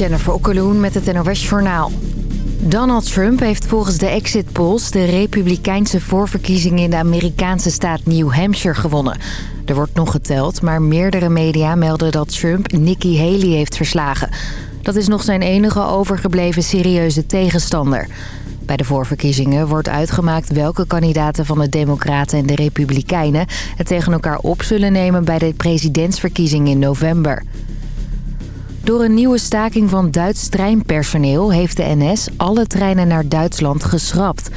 Jennifer Okkeloen met het NOS Journaal. Donald Trump heeft volgens de exit polls de republikeinse voorverkiezingen in de Amerikaanse staat New Hampshire gewonnen. Er wordt nog geteld, maar meerdere media melden dat Trump Nikki Haley heeft verslagen. Dat is nog zijn enige overgebleven serieuze tegenstander. Bij de voorverkiezingen wordt uitgemaakt welke kandidaten van de Democraten en de Republikeinen... het tegen elkaar op zullen nemen bij de presidentsverkiezingen in november. Door een nieuwe staking van Duits treinpersoneel heeft de NS alle treinen naar Duitsland geschrapt.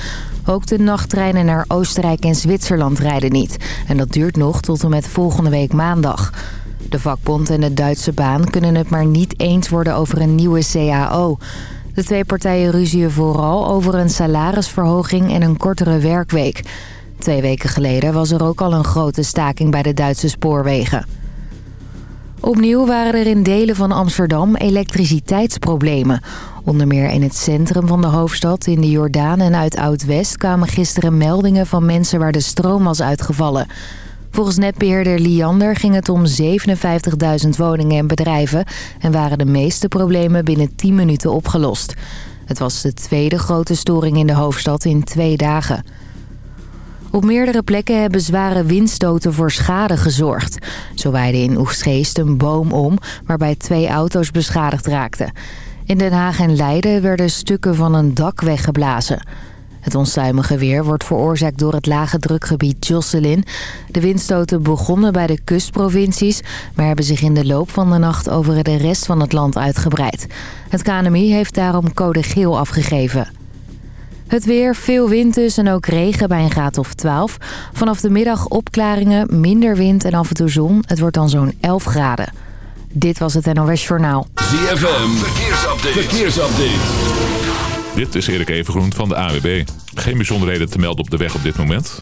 Ook de nachttreinen naar Oostenrijk en Zwitserland rijden niet. En dat duurt nog tot en met volgende week maandag. De vakbond en de Duitse baan kunnen het maar niet eens worden over een nieuwe CAO. De twee partijen ruzien vooral over een salarisverhoging en een kortere werkweek. Twee weken geleden was er ook al een grote staking bij de Duitse spoorwegen. Opnieuw waren er in delen van Amsterdam elektriciteitsproblemen. Onder meer in het centrum van de hoofdstad, in de Jordaan en uit Oud-West... kwamen gisteren meldingen van mensen waar de stroom was uitgevallen. Volgens netbeheerder Liander ging het om 57.000 woningen en bedrijven... en waren de meeste problemen binnen 10 minuten opgelost. Het was de tweede grote storing in de hoofdstad in twee dagen. Op meerdere plekken hebben zware windstoten voor schade gezorgd. Zo waaide in Oegstgeest een boom om, waarbij twee auto's beschadigd raakten. In Den Haag en Leiden werden stukken van een dak weggeblazen. Het onstuimige weer wordt veroorzaakt door het lage drukgebied Jocelyn. De windstoten begonnen bij de kustprovincies... maar hebben zich in de loop van de nacht over de rest van het land uitgebreid. Het KNMI heeft daarom code geel afgegeven. Het weer, veel wind dus en ook regen bij een graad of 12. Vanaf de middag opklaringen, minder wind en af en toe zon. Het wordt dan zo'n 11 graden. Dit was het NOS Journaal. ZFM, verkeersupdate. verkeersupdate. Dit is Erik Evengroen van de AWB. Geen bijzonderheden te melden op de weg op dit moment.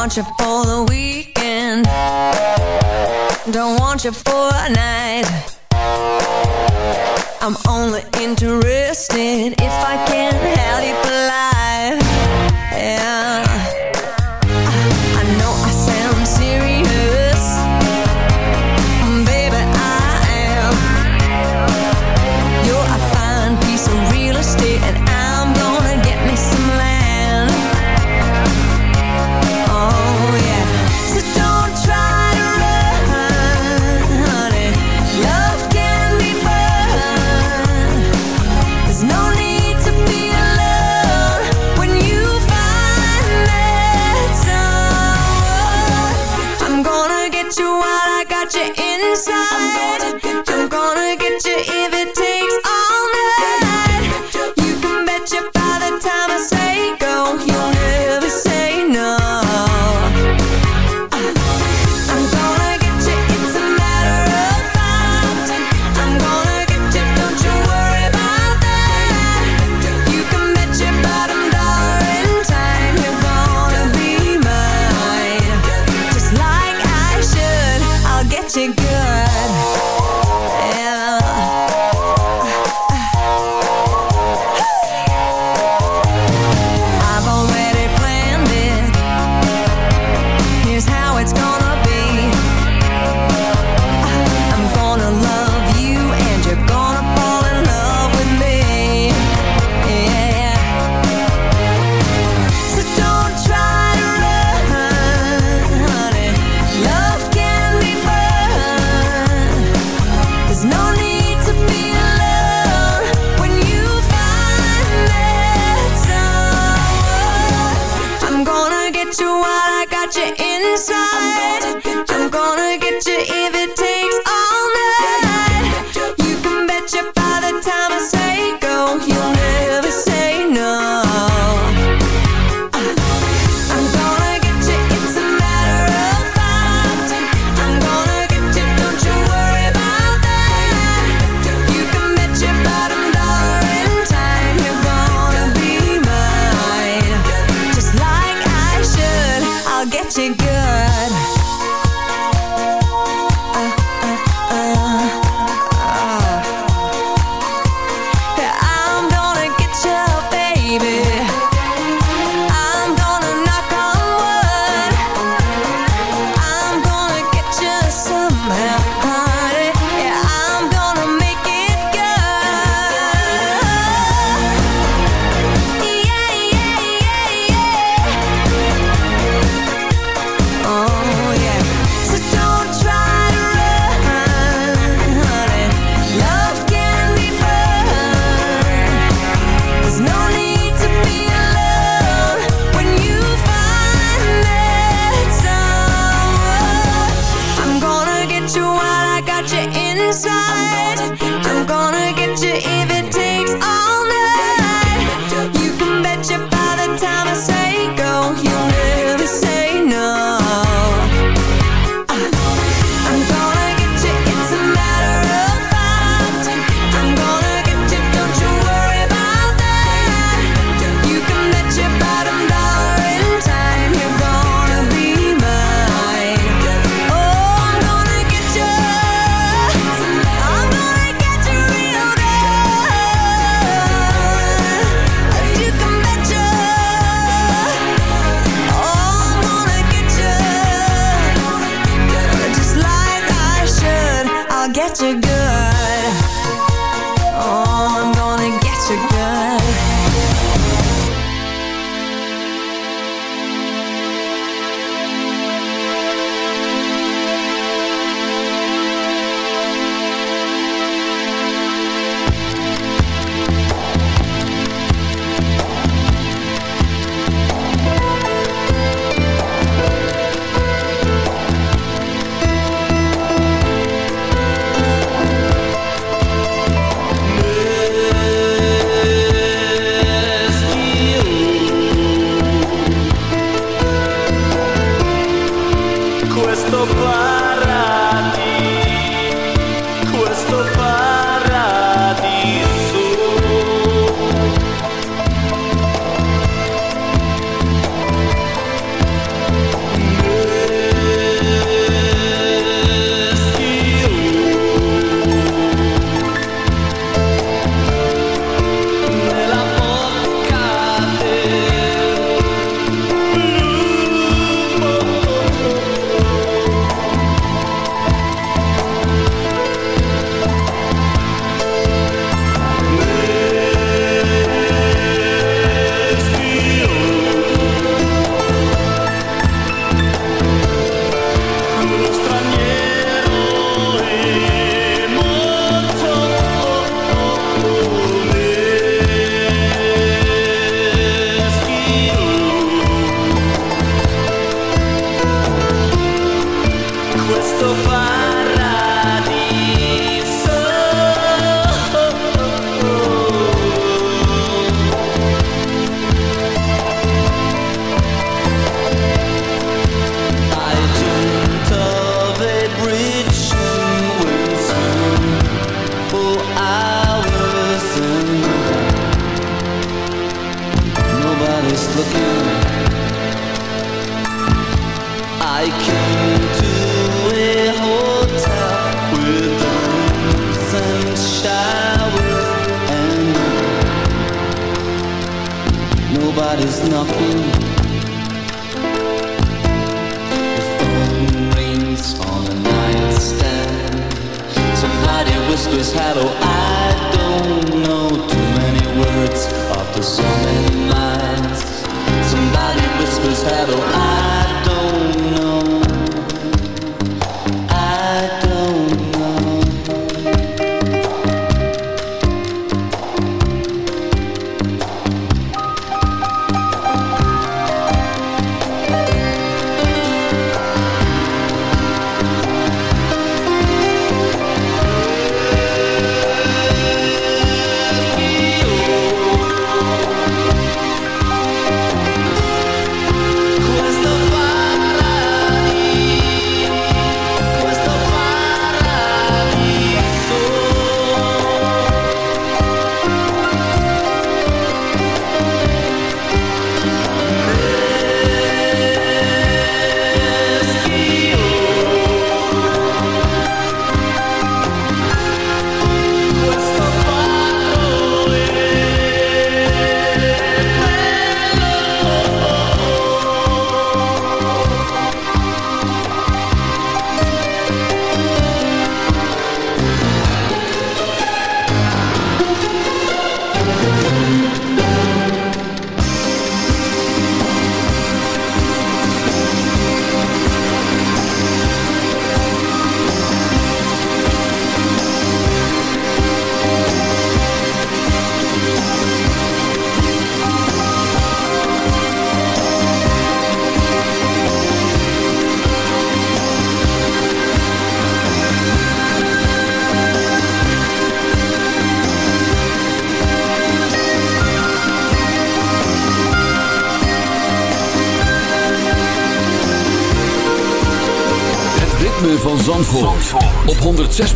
Want you for the weekend. Don't want you for a night. I'm only interested if I can have you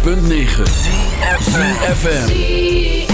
106.9 FM.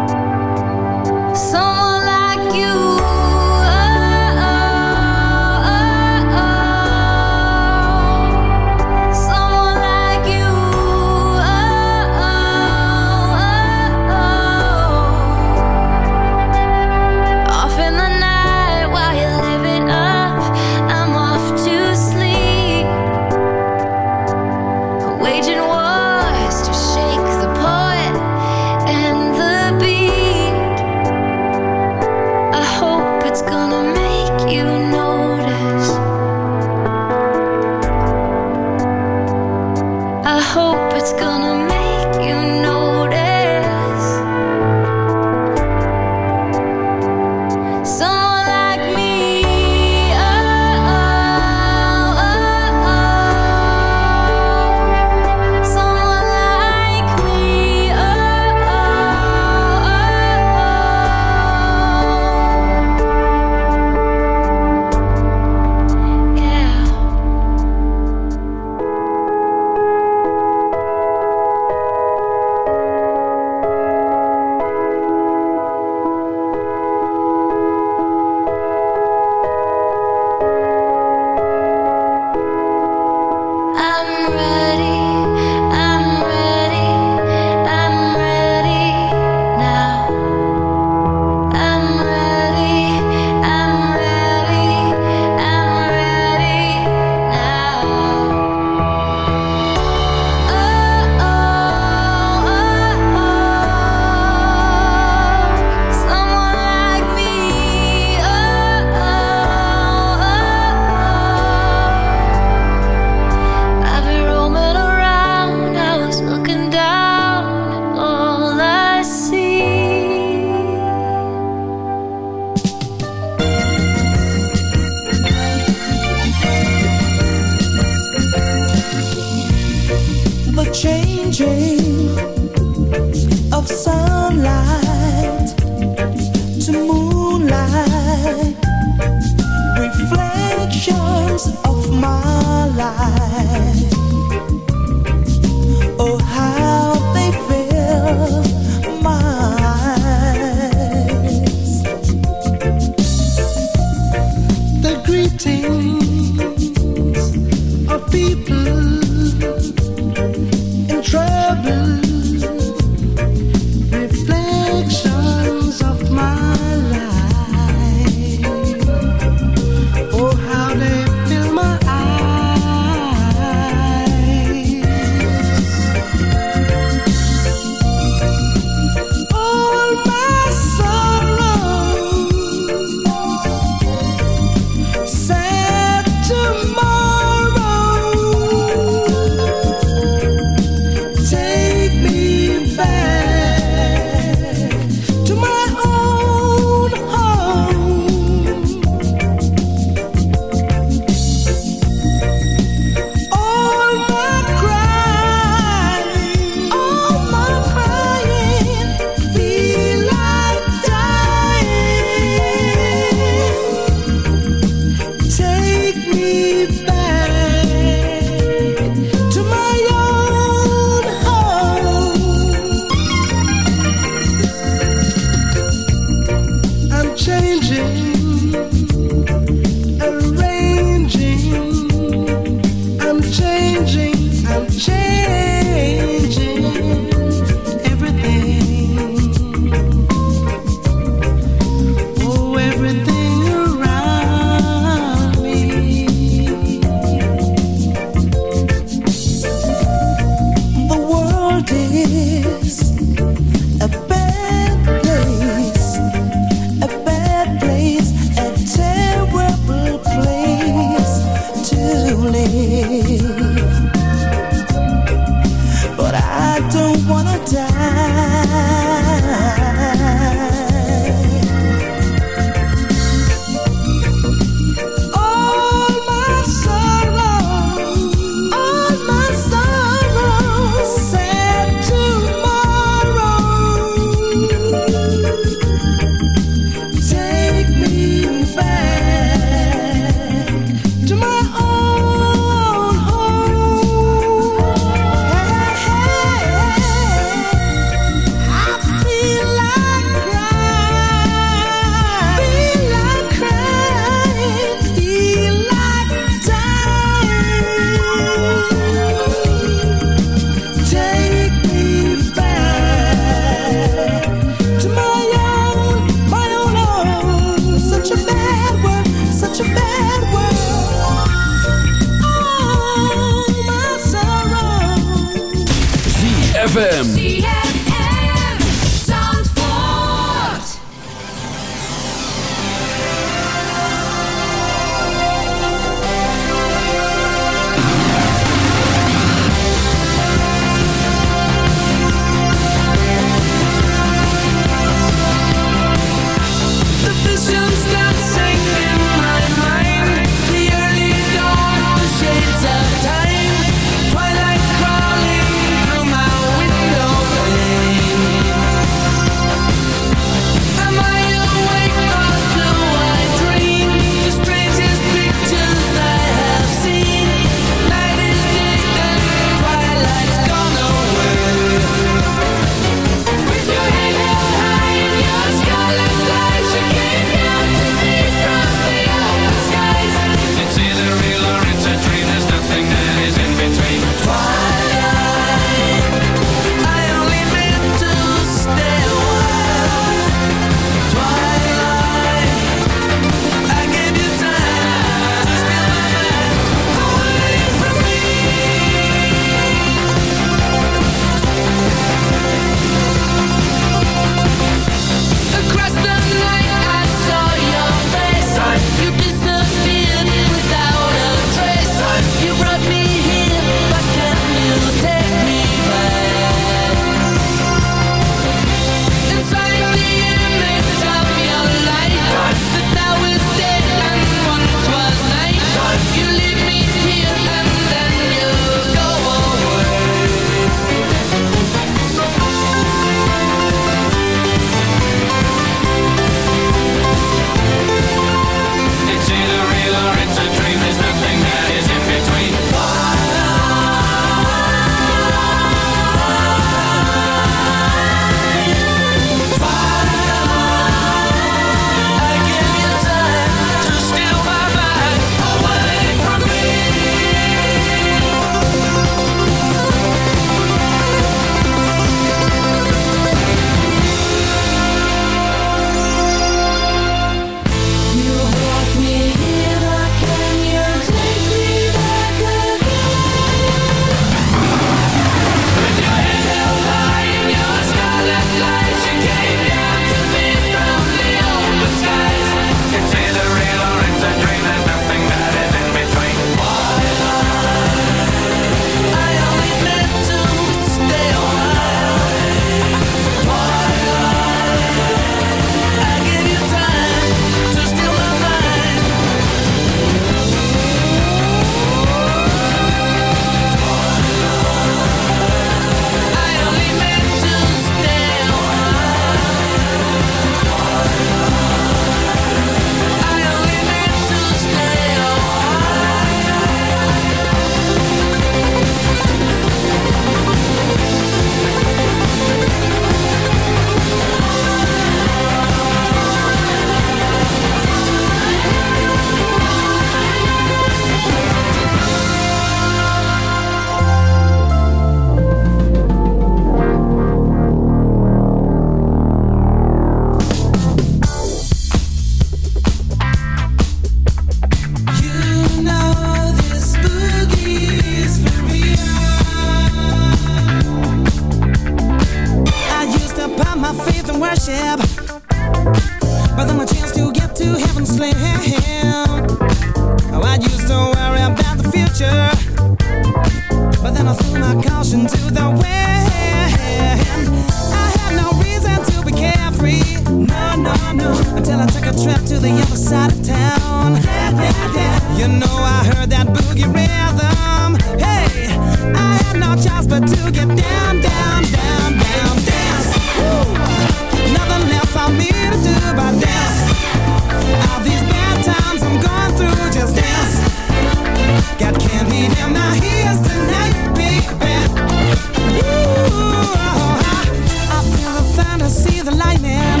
See the lightning.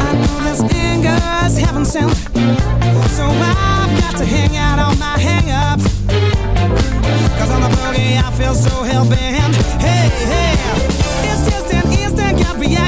I know this anger's heaven sent. So I've got to hang out on my hang-ups. Cause on the boogie I feel so hell-bent. Hey, hey.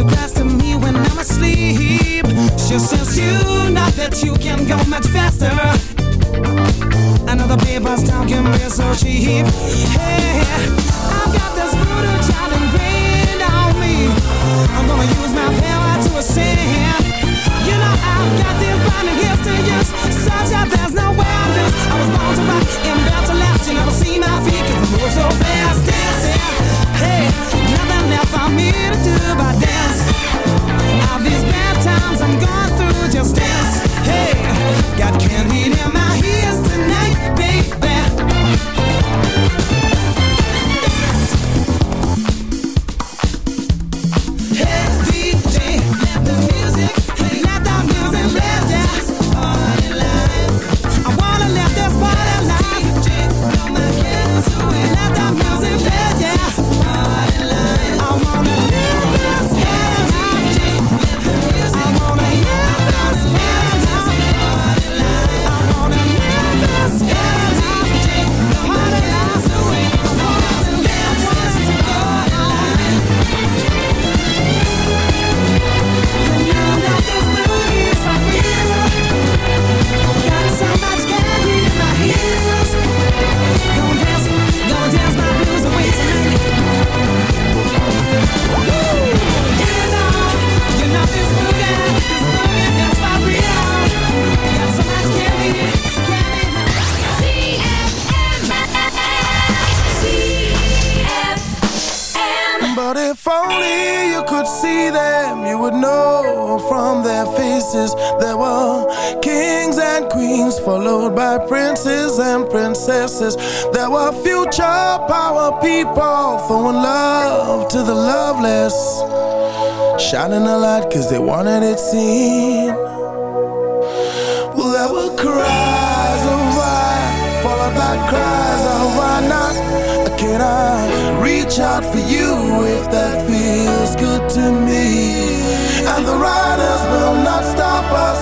Cries to me when I'm asleep. She says you know that you can go much faster. The papers talking real so cheap. Hey, I've got this voodoo child ingrained on me. I'm gonna use my power to ascend. You know I've got to use, there's no way I lose. I was born to rock and built to last. You never see my feet 'cause I move so fast, dancing. Hey, nothing left for me to do but dance. All these bad times I'm going through, just dance. Hey, got candy in my ears tonight, baby. People throwing love to the loveless, shining a light because they wanted it seen. Well, there were cries of why, followed by cries of why not. Can I reach out for you if that feels good to me? And the riders will not stop us,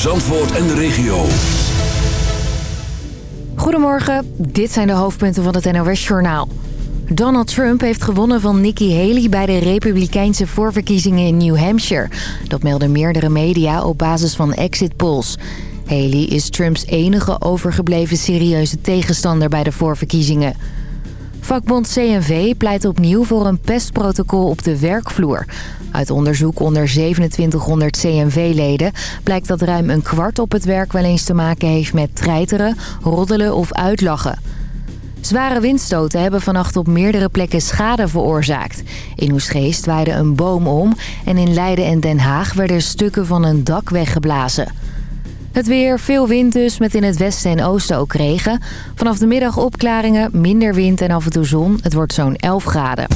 Zandvoort en de regio. Goedemorgen, dit zijn de hoofdpunten van het NOS-journaal. Donald Trump heeft gewonnen van Nikki Haley bij de republikeinse voorverkiezingen in New Hampshire. Dat melden meerdere media op basis van exit polls. Haley is Trumps enige overgebleven serieuze tegenstander bij de voorverkiezingen. Vakbond CNV pleit opnieuw voor een pestprotocol op de werkvloer. Uit onderzoek onder 2700 CNV-leden blijkt dat ruim een kwart op het werk wel eens te maken heeft met treiteren, roddelen of uitlachen. Zware windstoten hebben vannacht op meerdere plekken schade veroorzaakt. In Oesgeest waaide een boom om en in Leiden en Den Haag werden stukken van een dak weggeblazen. Het weer, veel wind dus, met in het westen en oosten ook regen. Vanaf de middag opklaringen, minder wind en af en toe zon. Het wordt zo'n 11 graden.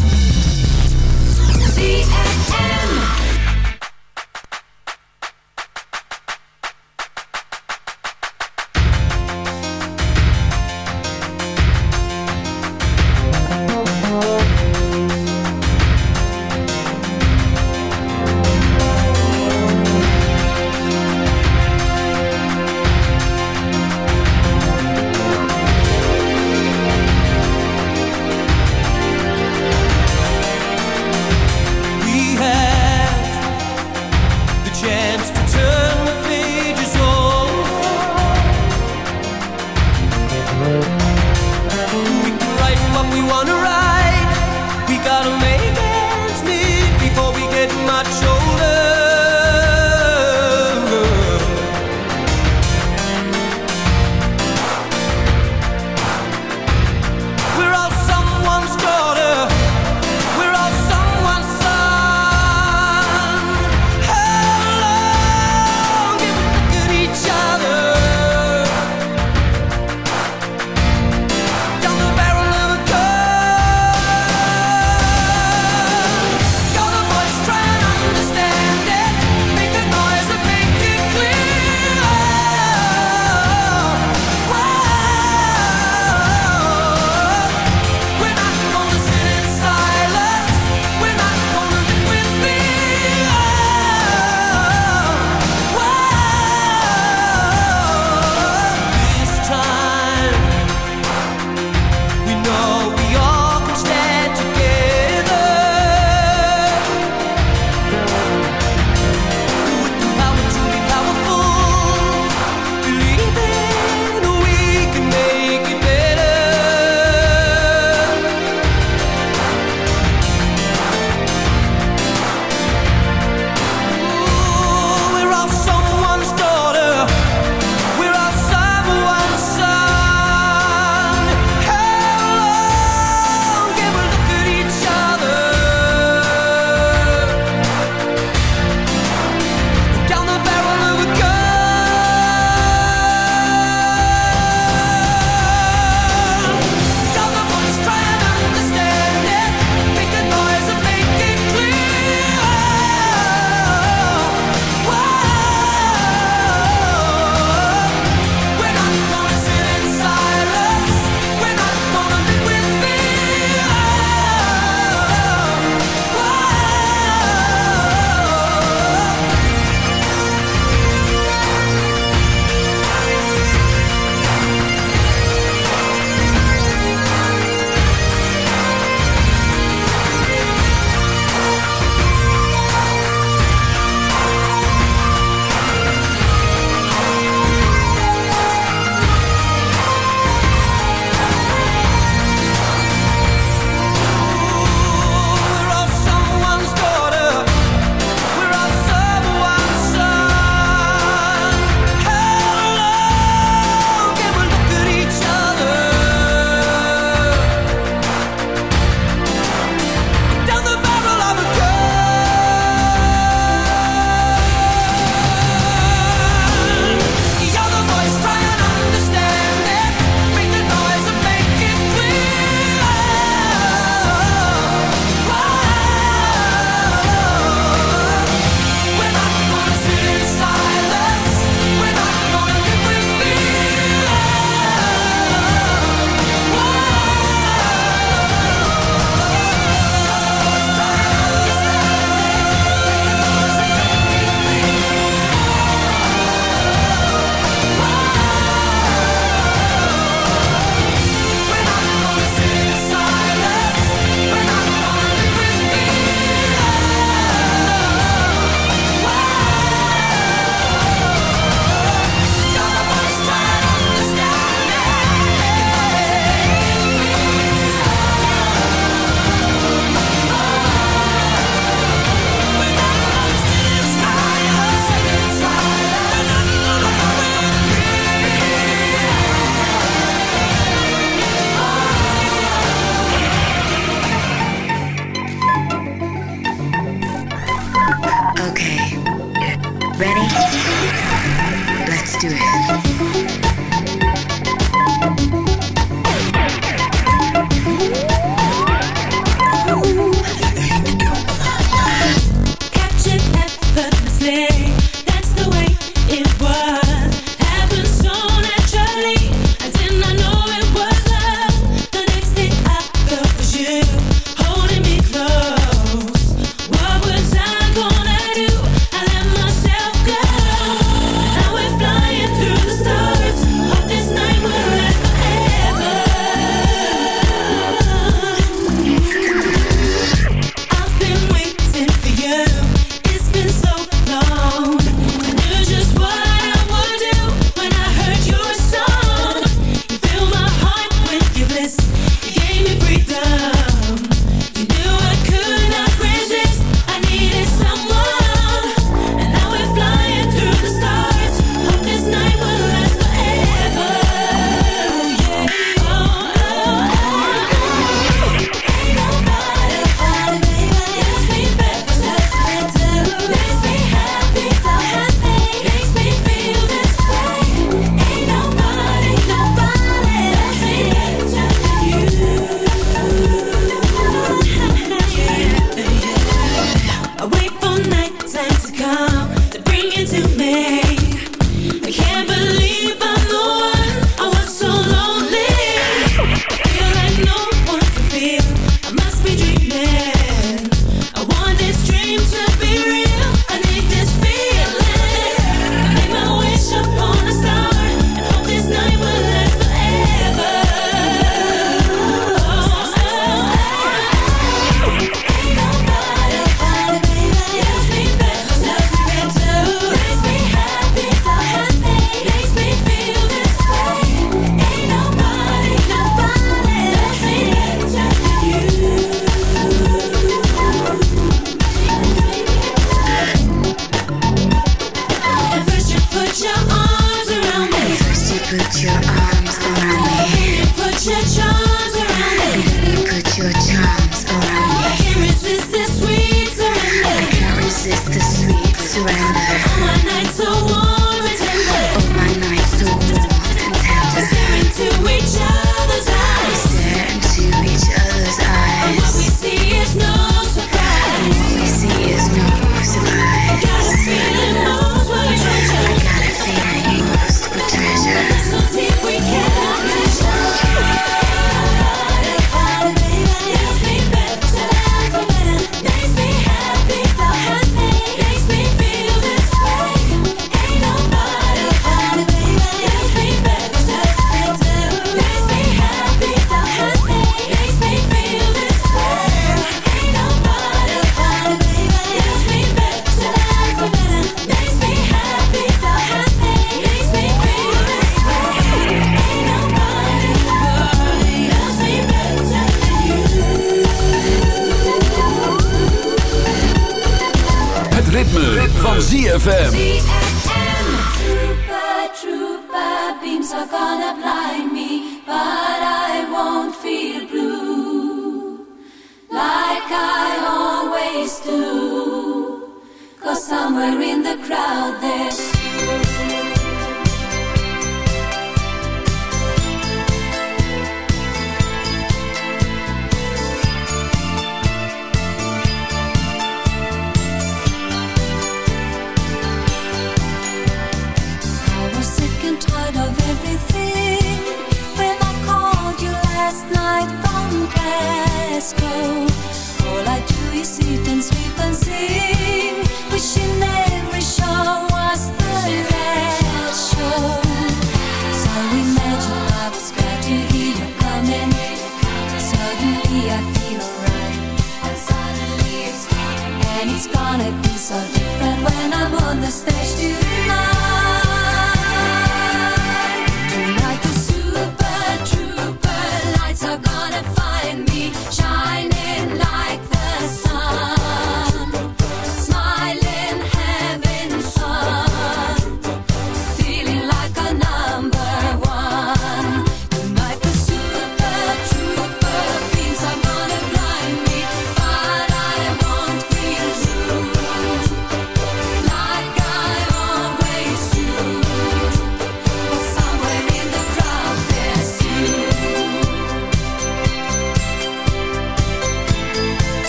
on it be so different when I'm on the stage too?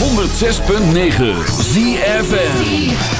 106.9 ZFN